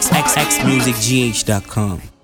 xxxmusicgh.com.